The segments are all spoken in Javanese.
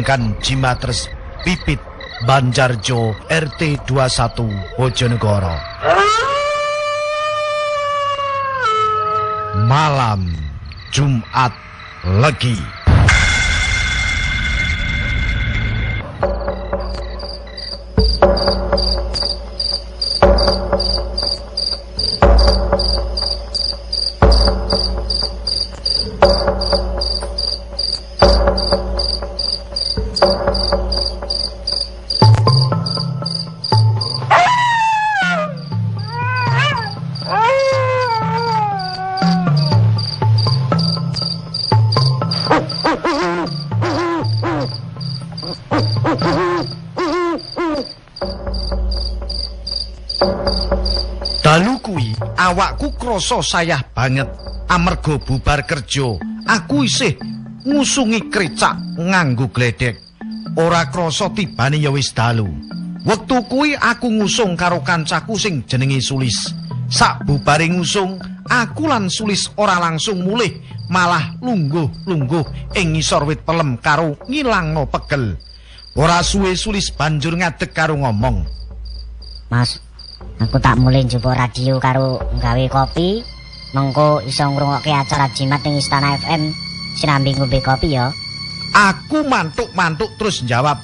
Pelanggan Jimatres Pipit Banjarjo RT 21 Bojonegoro. Malam Jumat Legi. Awakku krasa sayah banget amarga bubar kerja. Aku isih ngusungi krecak nganggo gledek. Ora krasa tibane ya wis dalu. Wektu kuwi aku ngusung karo kancaku sing jenenge Sulis. Sak bubare ngusung, aku lan Sulis ora langsung mulih, malah lungguh-lungguh ing ngisor wit pelem karo ngilangno pegel. Ora suwe Sulis banjur ngadeg karo ngomong. Mas, aku tak mulai njupuk radio karo nggawe kopi. Mengko iso ngrungokke acara jimat ning Istana FM sinambi ngombe kopi ya. Aku mantuk-mantuk terus jawab,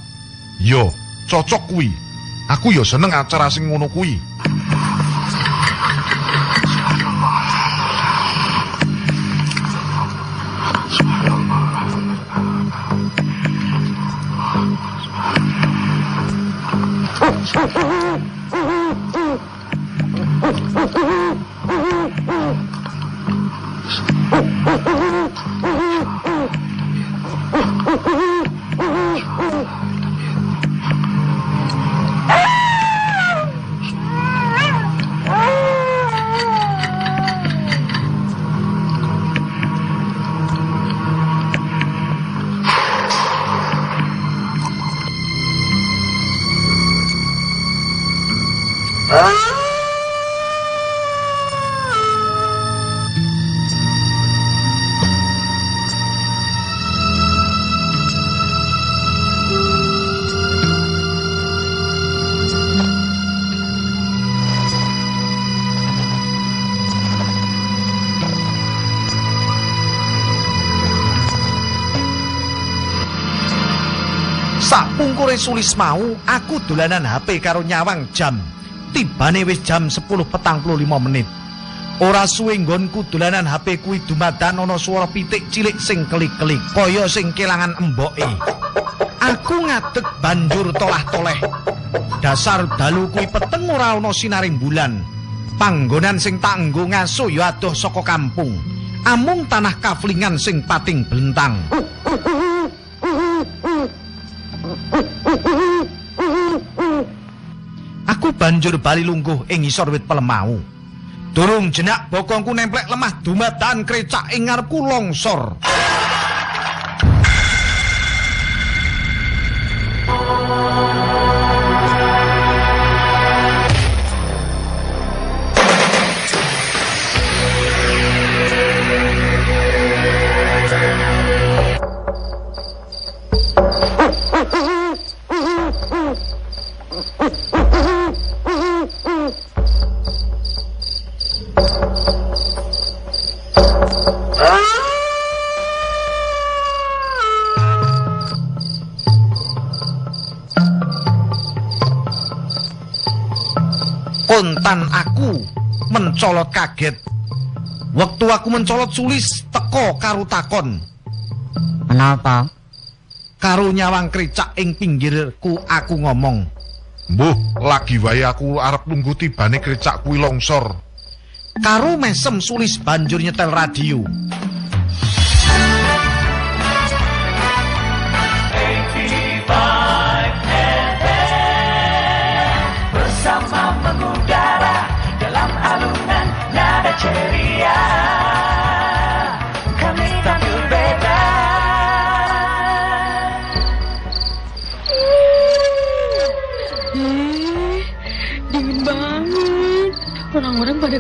Yo, cocok kuwi. Aku yo seneng acara sing ngono kuwi. Sulis mau, aku dolanan HP karo nyawang jam. Tibane wis jam 10.45 menit. Ora suwe nggonku dolanan HP kuwi dumadan ana swara pitik cilik sing kelik-kelik, kaya sing kelangan emboke. Aku ngadeg banjur tolah-toleh. Dasar dalu kuwi peteng ora ana sinaring bulan. Panggonan sing tak nggo ngaso ya adoh saka kampung. Amung tanah kaflingan sing pating blentang. Banjur bali lungguh ing ngisor wit pelem mau. Durung jenak bokongku nemplek lemah dumatan krecak ing ngarepku longsor. Kontan aku mencolot kaget. Waktu aku mencolot sulis teko karo takon. Menapa? Karo nyawang kricak ing pinggirku aku ngomong. Mbuh, lagi wae aku arep nunggu tibane krecak kuwi longsor. Karo mesem sulis banjur nyetel radio.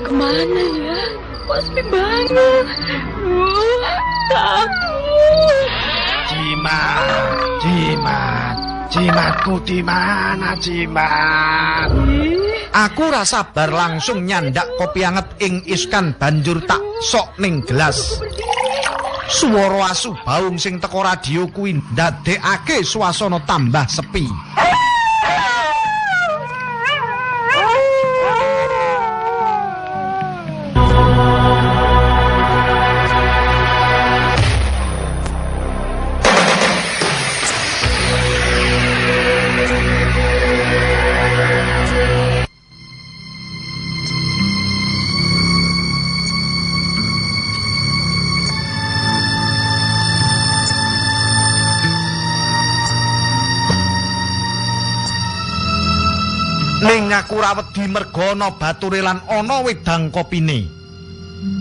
Kemana ya? Kok sepi banget? Uh, takut. Jimat, jimat, jimatku di mana jimat? Aku ora sabar langsung nyandak kopi anget ing iskan banjur tak sok ning gelas. Suara asu baung sing teko radio kuwi ndadekake swasana tambah sepi. Ning aku ora wedi merga ana bature lan ana wedang kopine.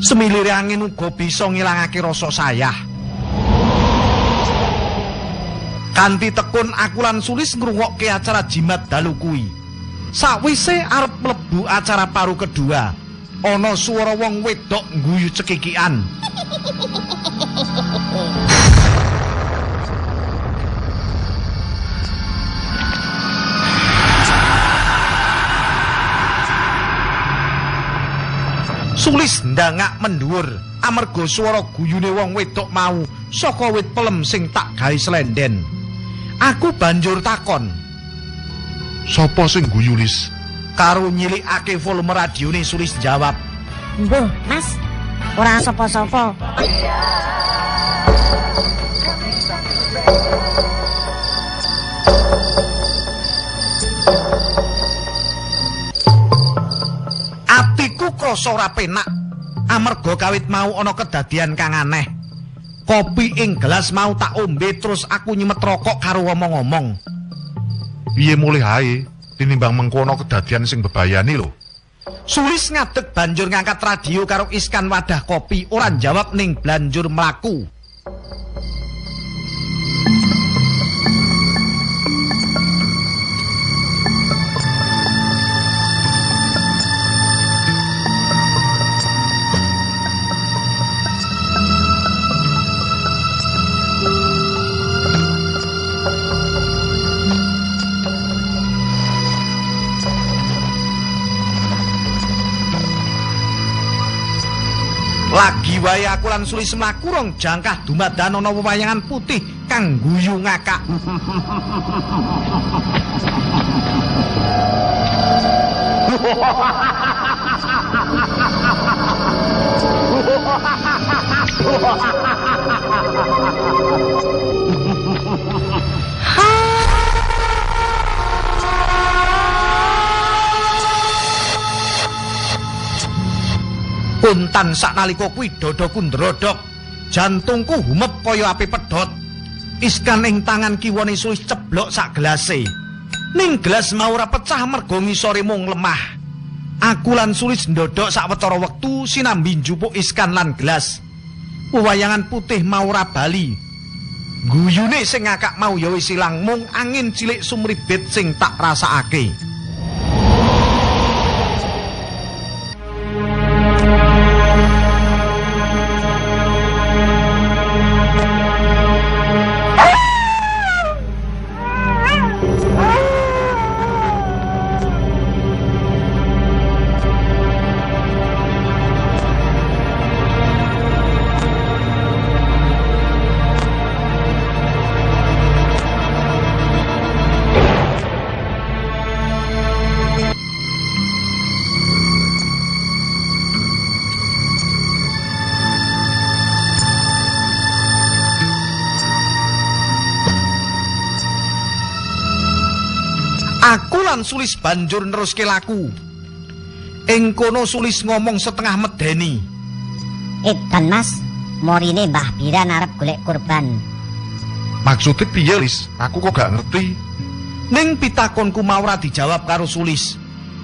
Semilire angin uga bisa ngilangake rasa sayah. Kanthi tekun aku lan sulis ngrungokke acara jimat dalu kuwi. Sakwise arep mlebu acara paru kedua, ana swara wong wedok ngguyu cekikian. Sulis ndangak mendhuwur amarga swara guyune wong wedok mau saka wit pelem sing tak gawe slenden. Aku banjur takon Sopo sing guyu Lis? karo nyilikake volume radione Sulis jawab, Mbuh, Mas. Ora sapa-sapa. Krasa ora penak amarga kawit mau ana kedadian kang aneh. Kopi ing gelas mau tak ombe terus aku nyemet rokok karo ngomong-ngomong. Piye mulih ae tinimbang mengkono kedadian sing bebayani lho. Sulis ngadeg banjur ngangkat radio karo iskan wadah kopi ora jawab ning blanjur mlaku. Lagi wae aku lan sulis mlaku jangkah dumadan ana wewayangan putih kang guyu ngakak. Puntan saknalika kuwi dadaku ndrodok. Jantungku humep kaya api pedhot. Iskan ing tangan kiwane sulis ceblok sak gelase. Ning gelas mau ora pecah merga ngisore mung lemah. Aku lan sulis ndodok sawetara wektu sinambi njupuk iskan lan gelas. Wewayangan putih mau ora bali. Guyune sing ngakak mau ya wis ilang mung angin cilik sumribit sing tak rasakake. Aku lan Sulis banjur neruske laku. Ing kono Sulis ngomong setengah medeni. Edan Mas, morine Mbah Biran arep golek kurban. Maksudnya piye Lis? Aku kok gak ngerti. Ning pitakonku mau ora dijawab karo Sulis.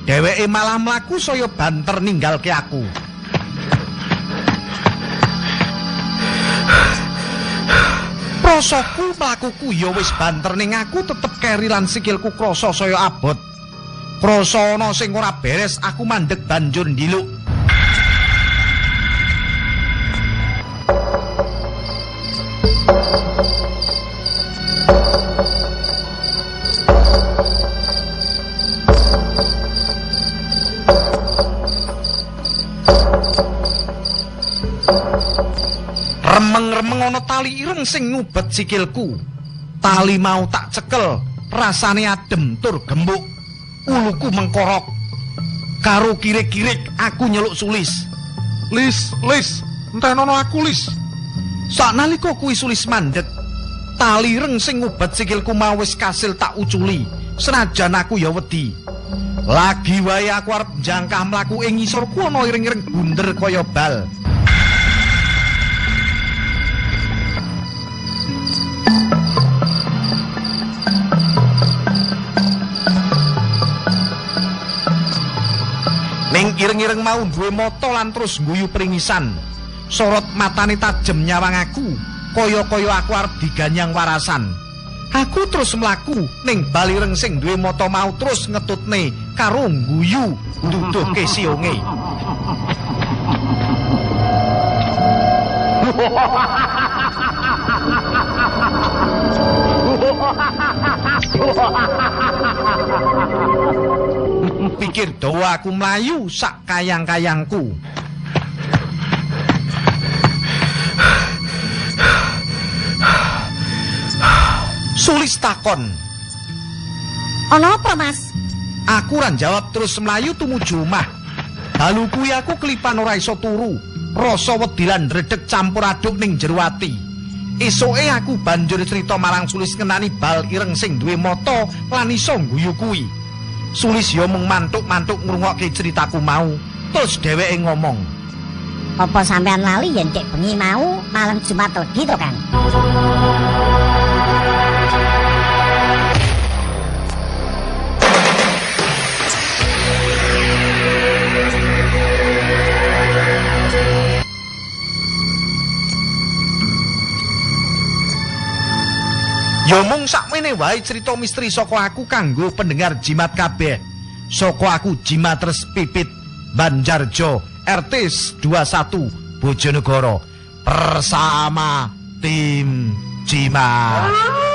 Dheweke malah mlaku saya banter ninggalke aku. Prasaku mlakuku ya wis banter ning aku tetep keri lan sikilku krasa saya abot. Krasa ana sing ora beres aku mandeg banjur ndiluk. Ana tali ireng sing ngubet sikilku. Tali mau tak cekel, rasane adem tur gembuk. Uluku mengkorok. Karo kirik-kirik aku nyeluk sulis. Lis, Lis, entenono aku Lis. Saknalika kuwi sulis mandek, tali ireng sing ngubet sikilku mau wis kasil tak uculi. Senajan aku ya wedi. Lagi wae aku arep jangkah mlaku ing ngisorku ana iring-iring bunder kaya bal. Ning ireng-ireng mau duwe mata lan terus guyu pringisan. Sorot matane tajem nyawang aku, kaya-kaya aku arep diganyang warasan. Aku terus mlaku ning balireng sing duwe mata mau terus ngetutne karo guyu nduduhke sionge. Pikir dawa aku mlayu sak kayang-kayangku. Sulis takon. Ana apa, Mas? Aku ran jawab terus mlayu tumuju omah. Dalu kuwi aku kelipan ora iso turu. Rasa wedi lan redeg campur aduk ning jero ati. Esoke aku banjur cerita marang Sulis ngenani bal ireng sing duwe mata lan iso guyu kuwi. Sulis ya mung mantuk-mantuk ngrungokke ceritaku mau. Terus dheweke ngomong, Apa sampean lali yen dek bengi mau malam Jumat legi to, Kang? Ya mung sakmene wae cerita misteri saka aku kanggo pendengar jimat kabeh. Saka aku Jimatres Pipit Banjarjo RT 21 Bojonegoro bersama tim Jimat.